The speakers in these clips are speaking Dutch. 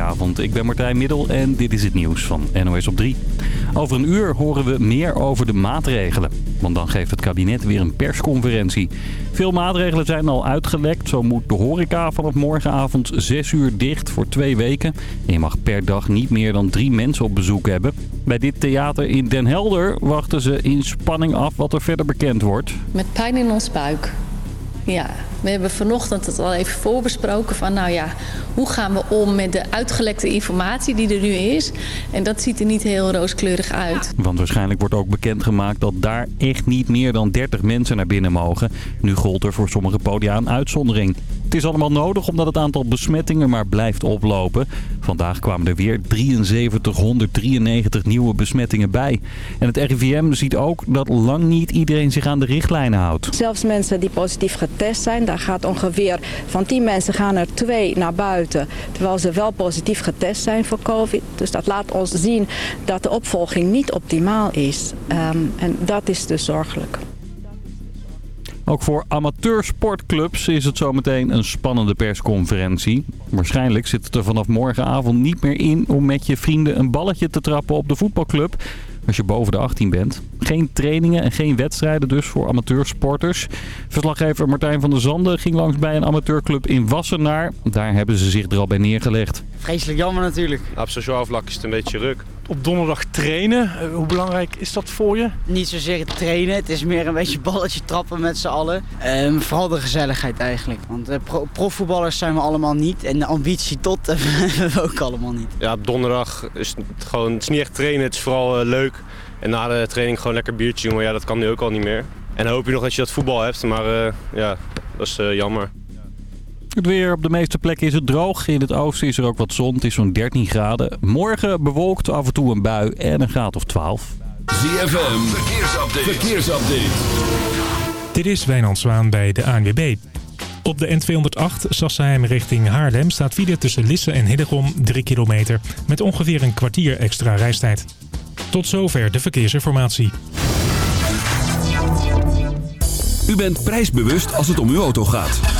Goedenavond, ik ben Martijn Middel en dit is het nieuws van NOS op 3. Over een uur horen we meer over de maatregelen. Want dan geeft het kabinet weer een persconferentie. Veel maatregelen zijn al uitgelekt. Zo moet de horeca vanaf morgenavond 6 uur dicht voor twee weken. En je mag per dag niet meer dan drie mensen op bezoek hebben. Bij dit theater in Den Helder wachten ze in spanning af wat er verder bekend wordt. Met pijn in ons buik. Ja, we hebben vanochtend het al even voorbesproken van nou ja, hoe gaan we om met de uitgelekte informatie die er nu is. En dat ziet er niet heel rooskleurig uit. Want waarschijnlijk wordt ook bekendgemaakt dat daar echt niet meer dan 30 mensen naar binnen mogen. Nu gold er voor sommige podia een uitzondering. Het is allemaal nodig omdat het aantal besmettingen maar blijft oplopen. Vandaag kwamen er weer 7393 nieuwe besmettingen bij. En het RIVM ziet ook dat lang niet iedereen zich aan de richtlijnen houdt. Zelfs mensen die positief getest zijn, daar gaat ongeveer van 10 mensen gaan er twee naar buiten. Terwijl ze wel positief getest zijn voor COVID. Dus dat laat ons zien dat de opvolging niet optimaal is. Ehm, en dat is dus zorgelijk. Ook voor amateursportclubs is het zometeen een spannende persconferentie. Waarschijnlijk zit het er vanaf morgenavond niet meer in om met je vrienden een balletje te trappen op de voetbalclub. Als je boven de 18 bent. Geen trainingen en geen wedstrijden dus voor amateursporters. Verslaggever Martijn van der Zanden ging langs bij een amateurclub in Wassenaar. Daar hebben ze zich er al bij neergelegd. Vreselijk jammer natuurlijk. Op sociaal vlak is het een beetje ruk. Op donderdag trainen, uh, hoe belangrijk is dat voor je? Niet zozeer trainen, het is meer een beetje balletje trappen met z'n allen. Um, vooral de gezelligheid eigenlijk. Want uh, pro profvoetballers zijn we allemaal niet en de ambitie tot hebben we ook allemaal niet. Ja, op donderdag is het gewoon, het is niet echt trainen, het is vooral uh, leuk. En na de training gewoon lekker biertje doen, maar ja, dat kan nu ook al niet meer. En dan hoop je nog dat je dat voetbal hebt, maar ja, dat is jammer. Het weer op de meeste plekken is het droog. In het oosten is er ook wat zon. Het is zo'n 13 graden. Morgen bewolkt af en toe een bui en een graad of 12. ZFM, verkeersupdate. verkeersupdate. Dit is Wijnand Zwaan bij de ANWB. Op de N208 Sassheim richting Haarlem staat file tussen Lisse en Hillegom 3 kilometer... met ongeveer een kwartier extra reistijd. Tot zover de verkeersinformatie. U bent prijsbewust als het om uw auto gaat.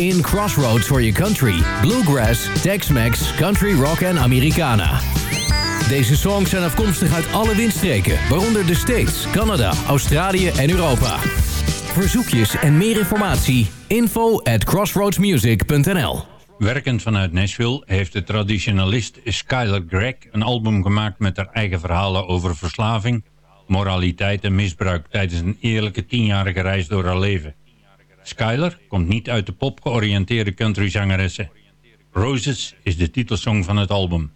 In Crossroads for your country. Bluegrass, Tex-Mex, Country Rock en Americana. Deze songs zijn afkomstig uit alle windstreken, waaronder de States, Canada, Australië en Europa. Verzoekjes en meer informatie, info at crossroadsmusic.nl Werkend vanuit Nashville heeft de traditionalist Skylar Gregg een album gemaakt met haar eigen verhalen over verslaving, moraliteit en misbruik tijdens een eerlijke tienjarige reis door haar leven. Skylar komt niet uit de pop georiënteerde countryzangeressen. Roses is de titelsong van het album.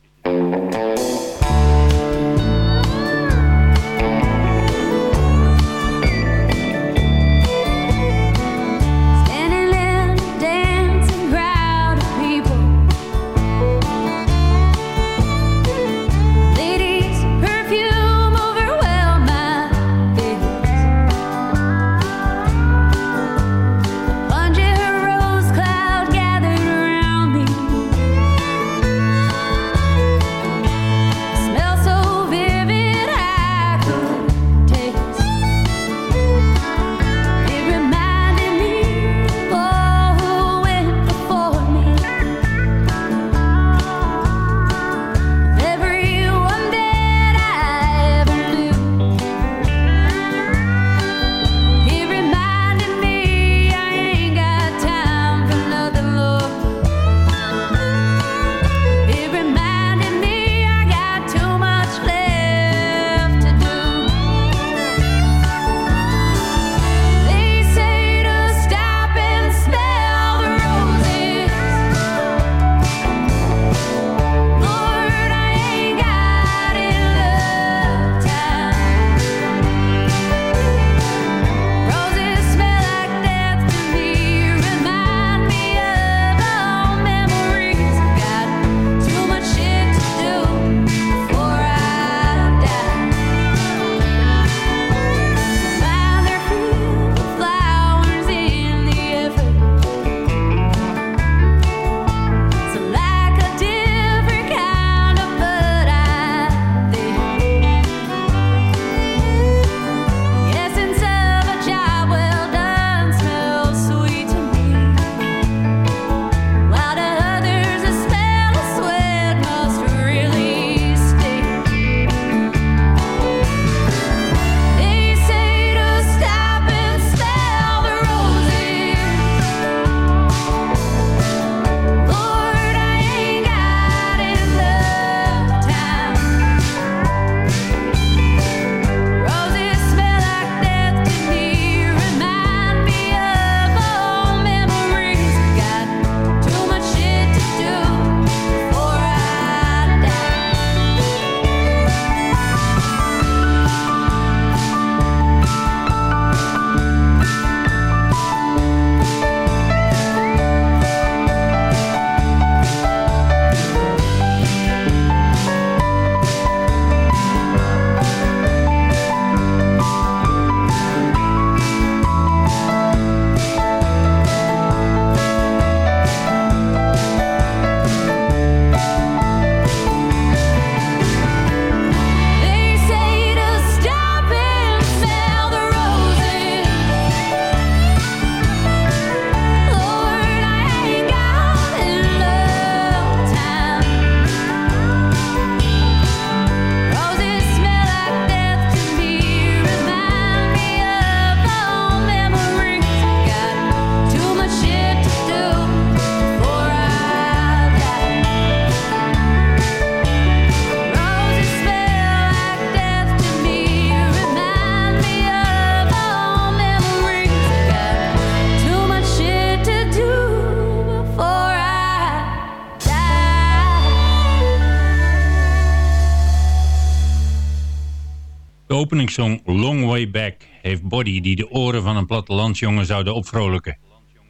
Openingssong Long Way Back heeft body die de oren van een plattelandsjongen zouden opvrolijken.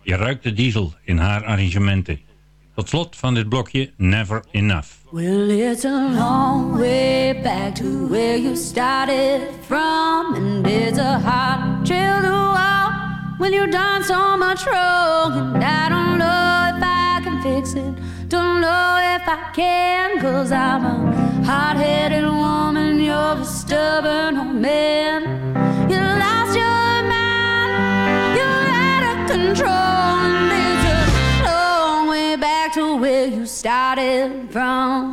Je ruikt de diesel in haar arrangementen. Tot slot van dit blokje Never Enough. Well, it's a long way back to where you started from And it's a hard trail to walk when you've done so much wrong And I don't know if I can fix it Don't know if I can Cause I'm a hard-headed woman. You're a stubborn old man. You lost your mind. You're out of control. And it's a long way back to where you started from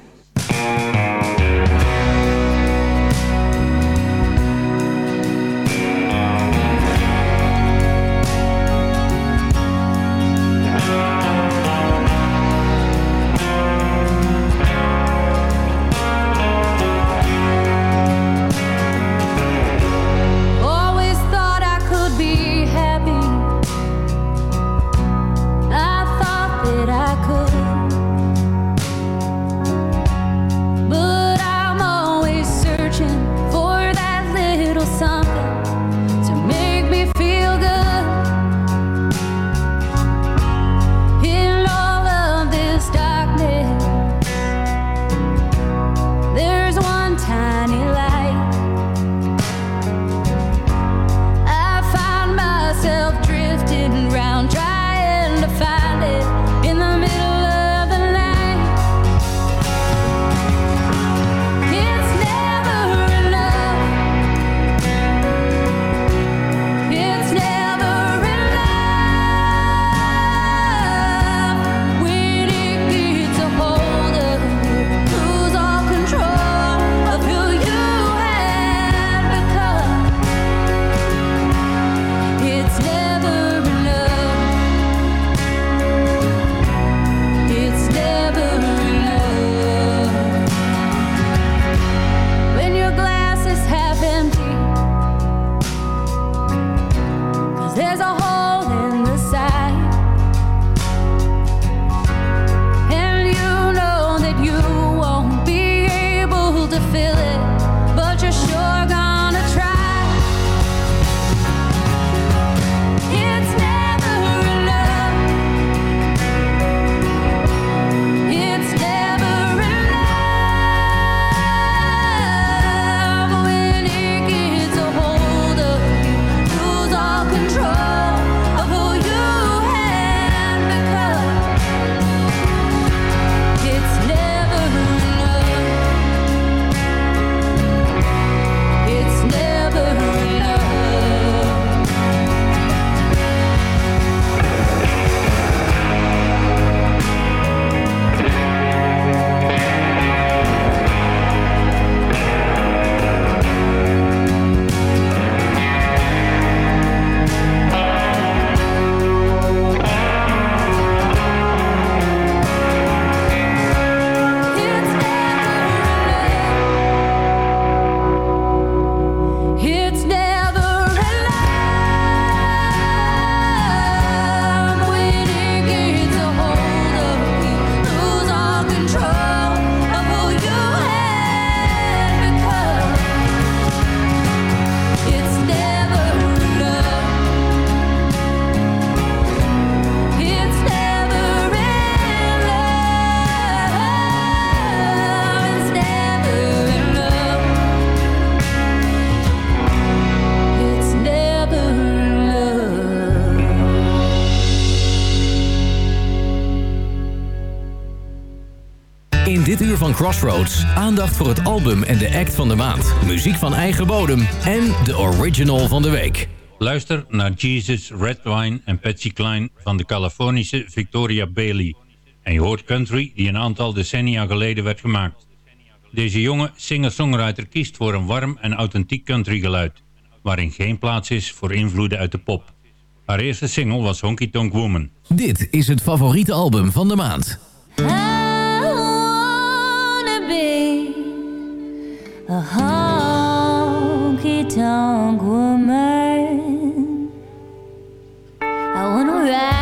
dit uur van Crossroads aandacht voor het album en de act van de maand. Muziek van eigen bodem en de original van de week. Luister naar Jesus, Red Wine en Patsy Cline van de Californische Victoria Bailey. En je hoort country die een aantal decennia geleden werd gemaakt. Deze jonge singer-songwriter kiest voor een warm en authentiek countrygeluid, waarin geen plaats is voor invloeden uit de pop. Haar eerste single was Honky Tonk Woman. Dit is het favoriete album van de maand. A honky tonk woman. I wanna write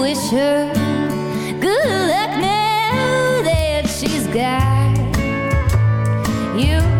wish her good luck now that she's got you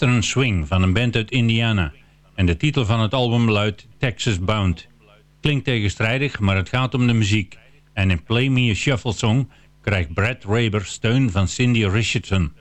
een Swing van een band uit Indiana. En de titel van het album luidt Texas Bound. Klinkt tegenstrijdig, maar het gaat om de muziek. En in Play Me a Shuffle Song krijgt Brad Raber steun van Cindy Richardson.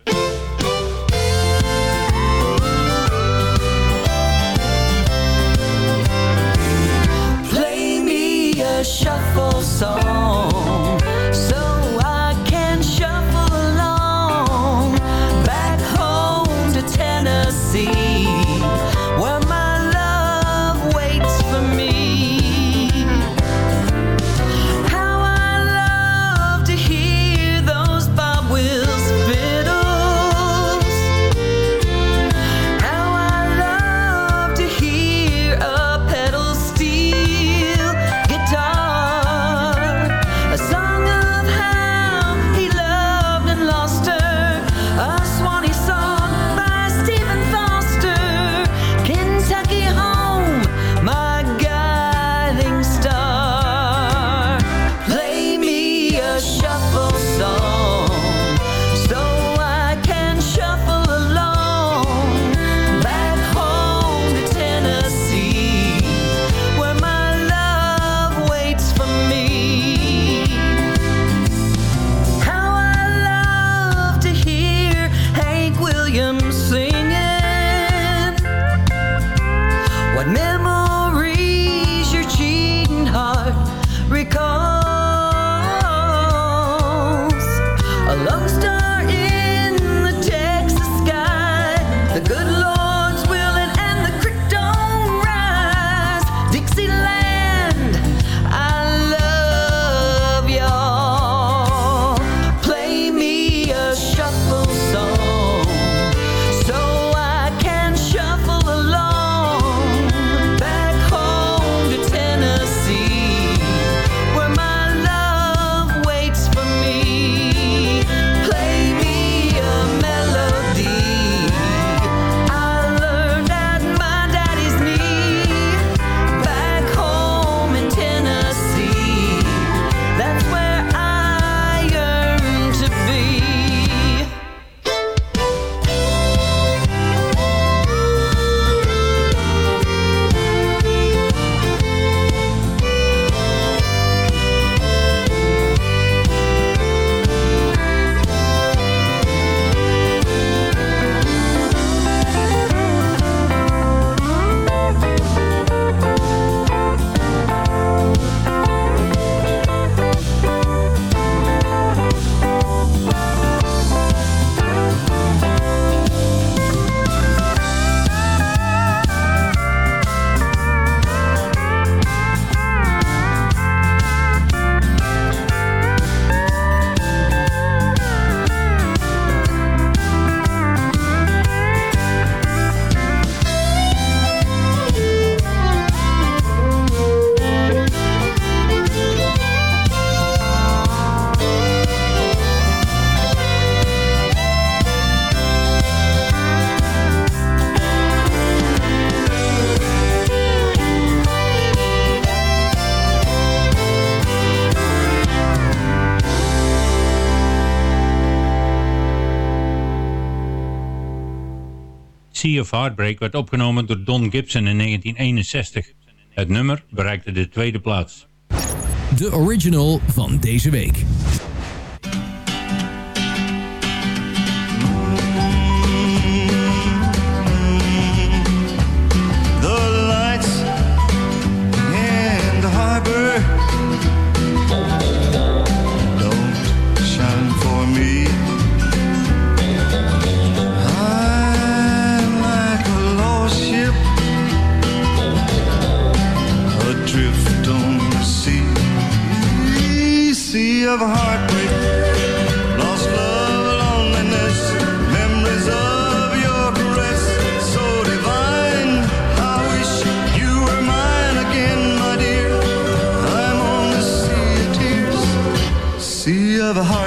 Of Heartbreak werd opgenomen door Don Gibson in 1961. Het nummer bereikte de tweede plaats. De original van deze week. of heartbreak, lost love, loneliness, memories of your caress, so divine. I wish you were mine again, my dear. I'm on the sea of tears, sea of heartbreak.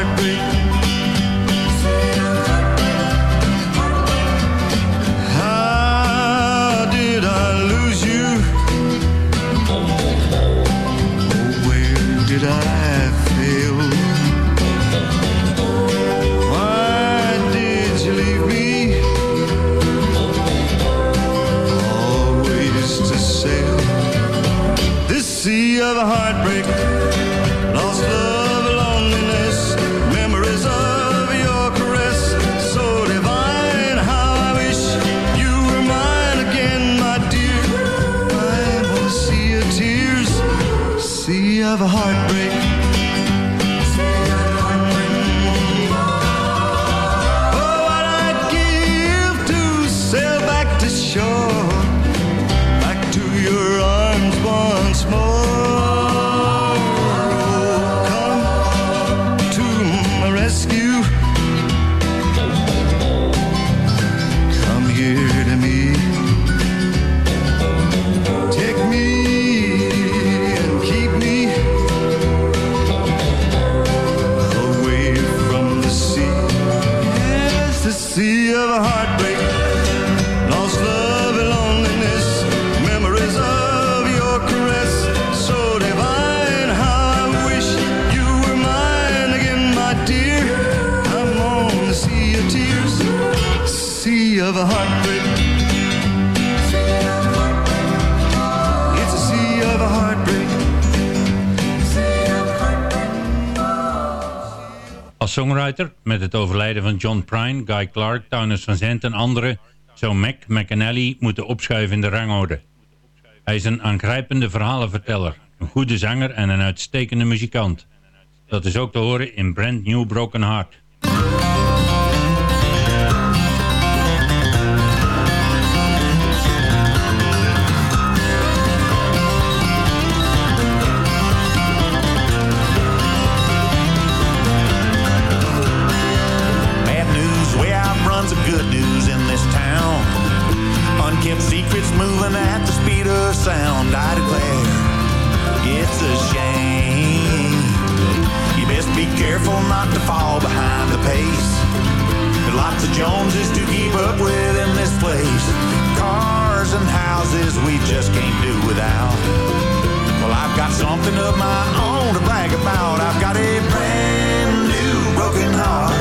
Als songwriter, met het overlijden van John Prine, Guy Clark, Townes van Zandt en anderen, zou Mac McAnally moeten opschuiven in de rangorde. Hij is een aangrijpende verhalenverteller, een goede zanger en een uitstekende muzikant. Dat is ook te horen in Brand New Broken Heart. Sound, I declare. It's a shame. You best be careful not to fall behind the pace. There's lots of Joneses to keep up with in this place. Cars and houses we just can't do without. Well, I've got something of my own to brag about. I've got a brand new broken heart.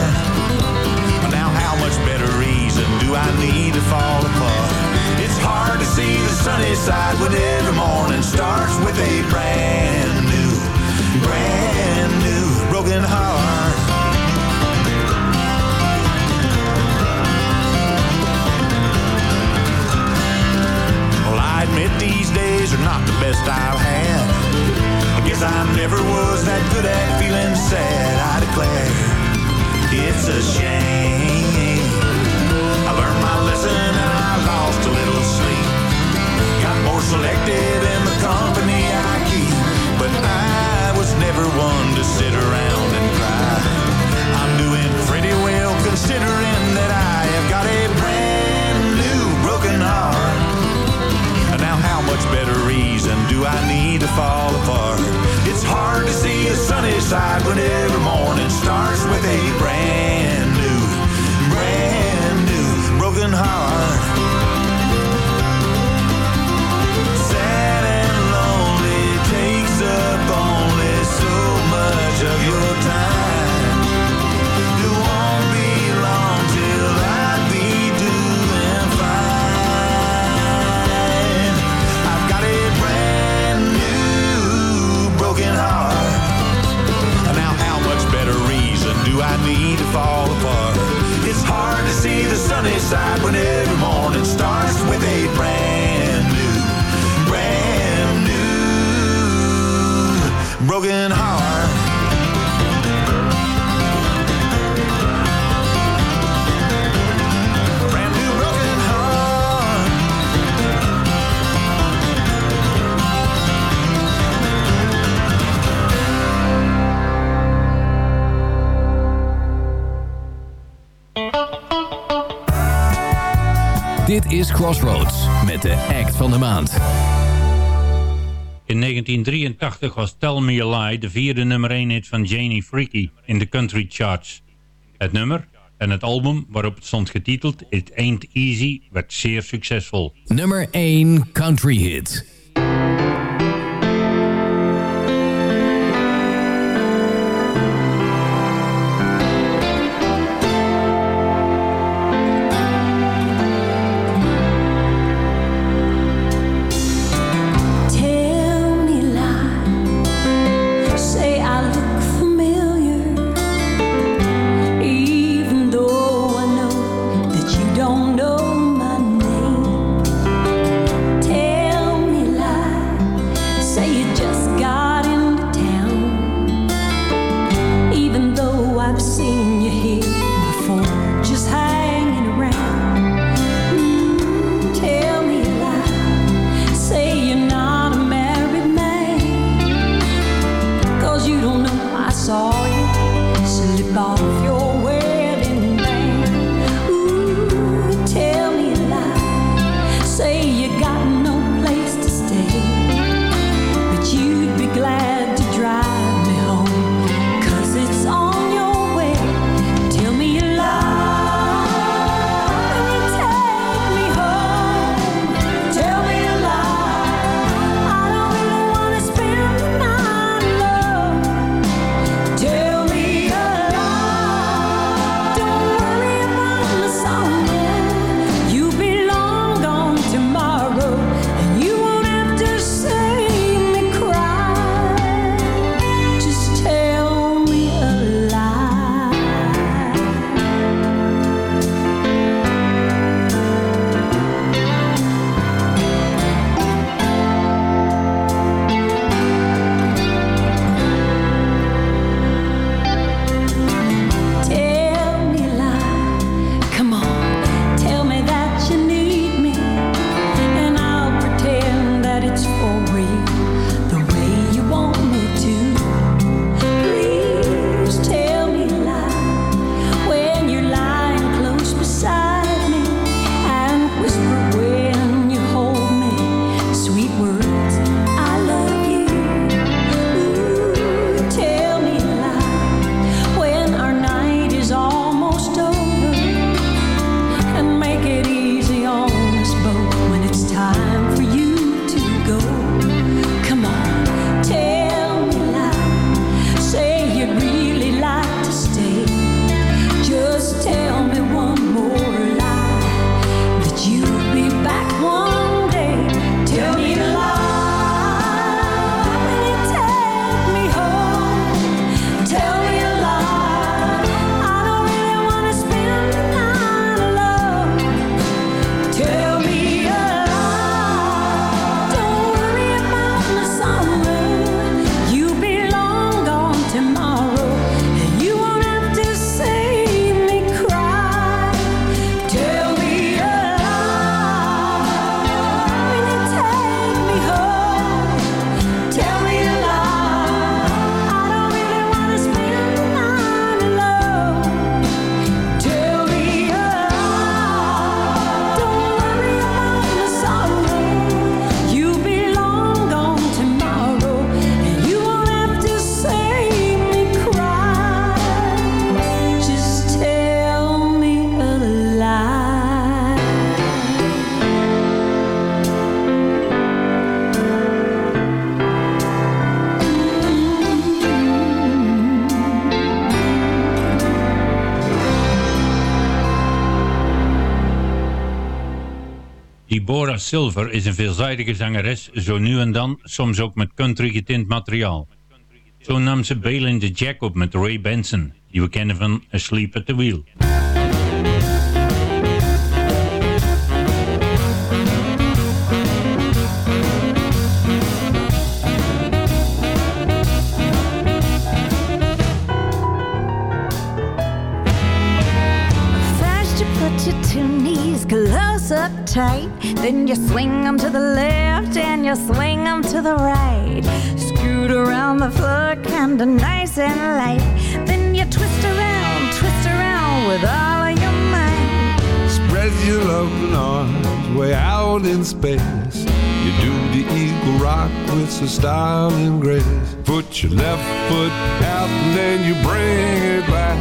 Now how much better reason do I need to fall apart? Hard to see the sunny side when every morning starts with a brand new, brand new broken heart. Well, I admit these days are not the best I've had. I guess I never was that good at feeling sad, I declare. It's a shame. I learned my lesson and I lost a little selected in the company. 1983 was Tell Me a Lie de vierde nummer 1 hit van Janie Freaky in de country charts. Het nummer en het album waarop het stond getiteld It Ain't Easy werd zeer succesvol. Nummer 1 country hit. Deborah Silver is een veelzijdige zangeres, zo nu en dan, soms ook met country getint materiaal. Zo nam ze Bail in the Jack op met Ray Benson, die we kennen van Asleep at the Wheel. Tight, then you swing them to the left and you swing them to the right. Scoot around the floor kinda nice and light, then you twist around, twist around with all of your might. Spread your loving arms way out in space. You do the eagle rock with some style and grace. Put your left foot out and then you bring it back.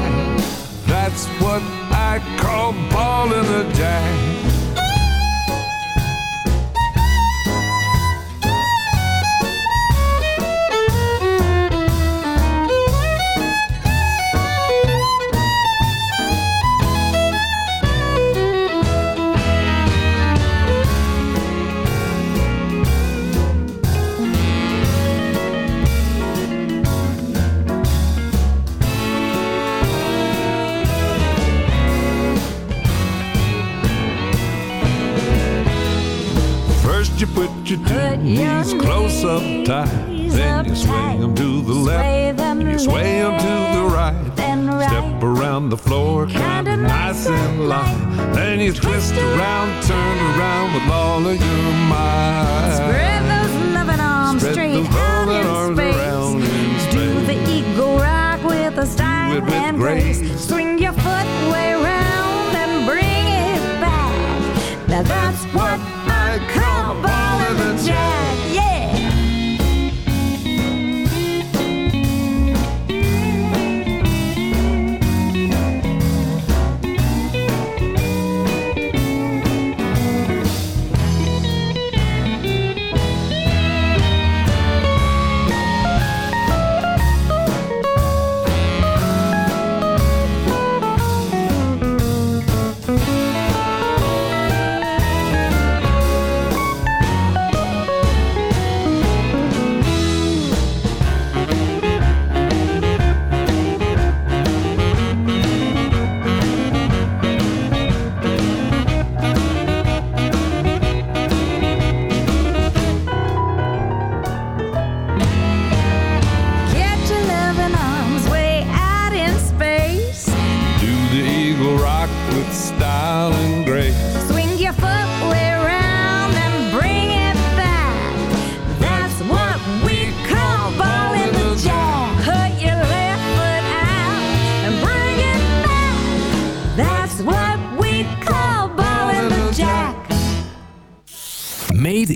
That's what I call ballin' a jack. You put your two knees close up tight. Then you swing them to the left. You sway them to the right. then Step around the floor kinda nice and light. Then you twist around, turn around with all of your might. Spread those loving arms Spread straight out in space. Do the eagle rock with a style with and grace. grace. Swing your foot way round and bring it back. Now that's what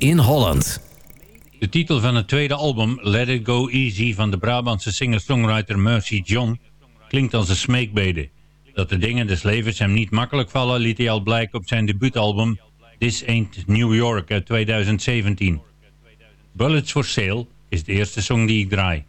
in Holland. De titel van het tweede album, Let It Go Easy van de Brabantse singer-songwriter Mercy John, klinkt als een smeekbede. Dat de dingen des levens hem niet makkelijk vallen liet hij al blijken op zijn debuutalbum This Ain't New York uit 2017. Bullets for Sale is de eerste song die ik draai.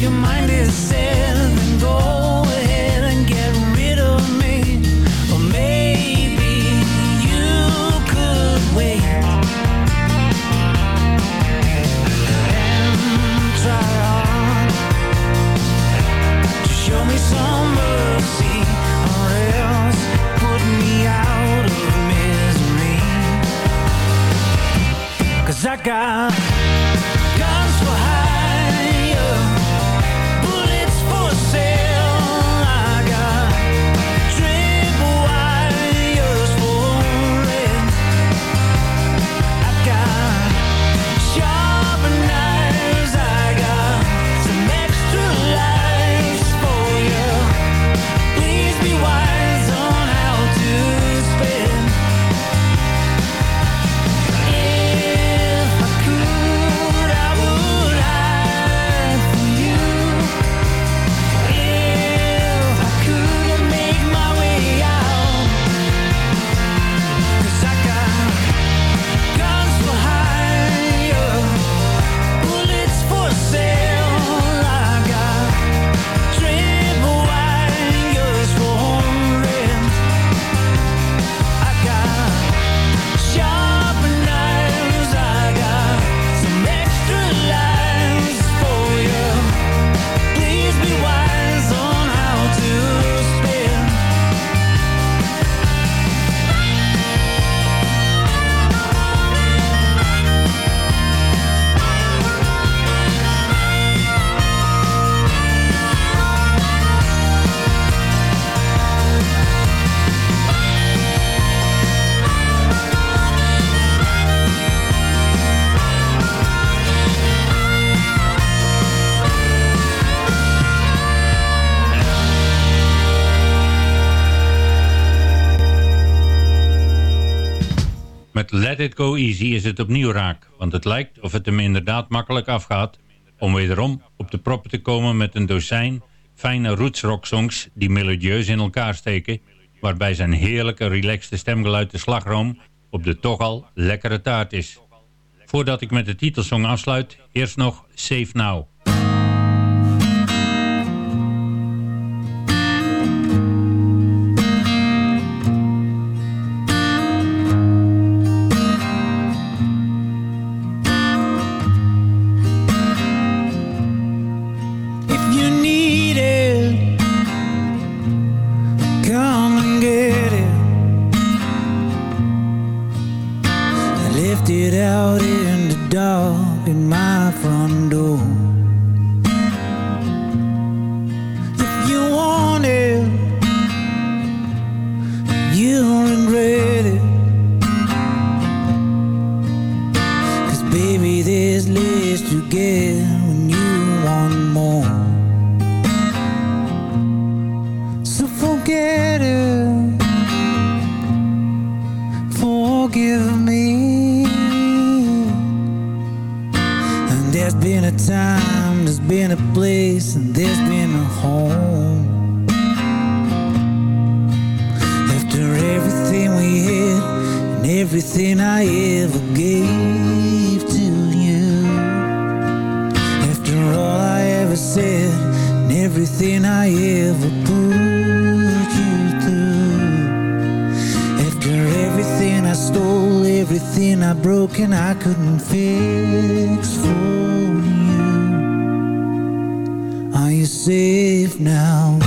Your mind is set, then go devagar. Let It Go Easy is het opnieuw raak, want het lijkt of het hem inderdaad makkelijk afgaat om wederom op de proppen te komen met een dozijn fijne rootsrock songs die melodieus in elkaar steken, waarbij zijn heerlijke relaxte stemgeluid de slagroom op de toch al lekkere taart is. Voordat ik met de titelsong afsluit, eerst nog Safe Now. Everything I ever gave to you. After all I ever said and everything I ever put you through. After everything I stole, everything I broke and I couldn't fix for you. Are you safe now?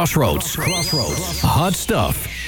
Crossroads. Crossroads. Hot stuff.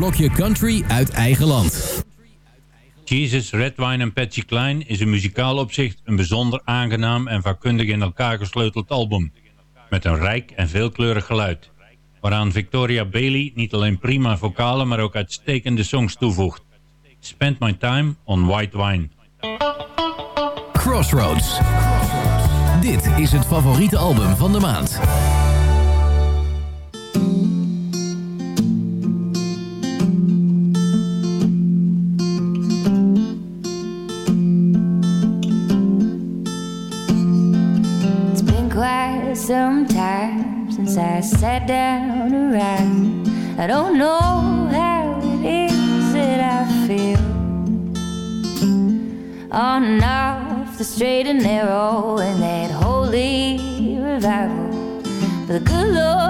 Blokje Country uit eigen land. Jesus, Red Wine en Patsy Cline is in muzikaal opzicht een bijzonder aangenaam en vakkundig in elkaar gesleuteld album. Met een rijk en veelkleurig geluid. Waaraan Victoria Bailey niet alleen prima vocalen, maar ook uitstekende songs toevoegt. Spend My Time on White Wine. Crossroads. Dit is het favoriete album van de maand. I sat down to write. I don't know how it is that I feel. On and off the straight and narrow and that holy revival. But the good Lord's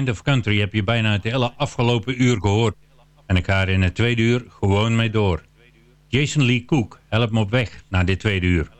Kind of Country heb je bijna het hele afgelopen uur gehoord. En ik ga er in het tweede uur gewoon mee door. Jason Lee Cook, help me op weg naar dit tweede uur.